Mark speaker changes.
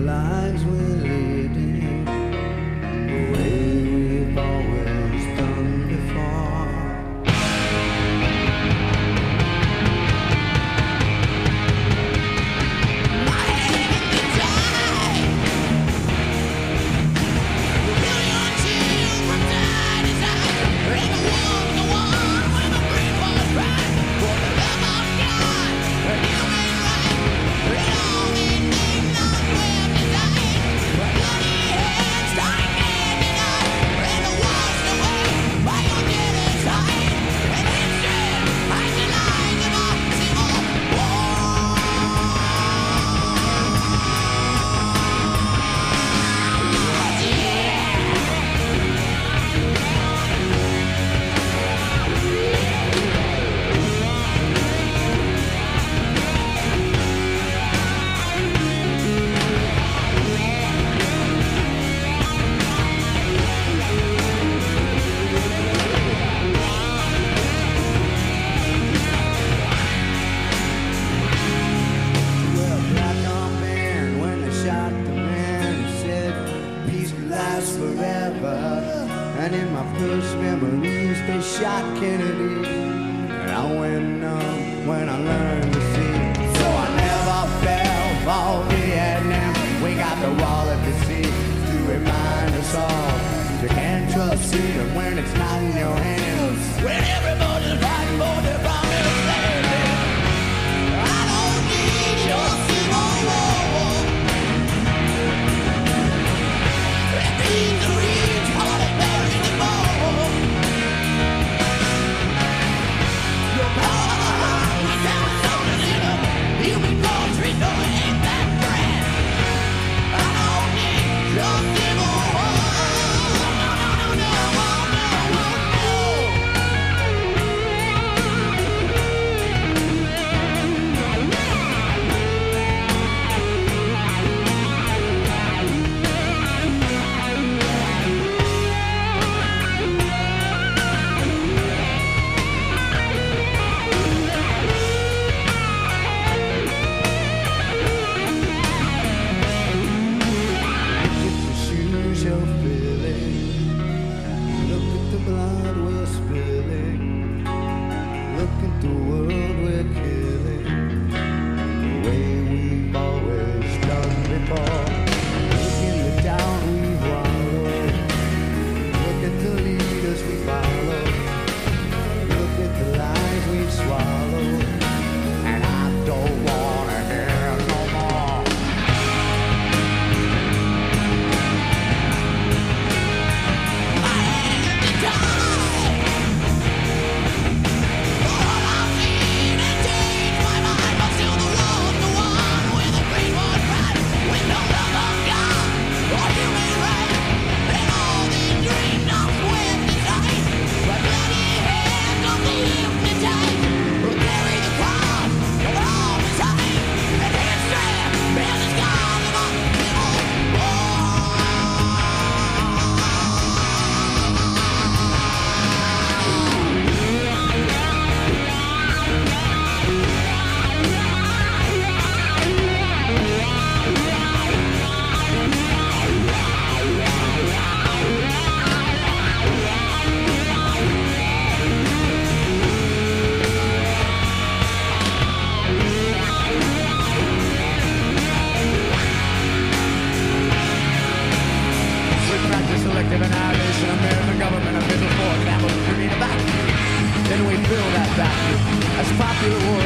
Speaker 1: lives will And in my first memories, they shot Kennedy. And I went numb when I learned to see. So I never fell for Vietnam. We got the wall at the sea to remind us all. You can't trust freedom when it's not in your hands. When everybody you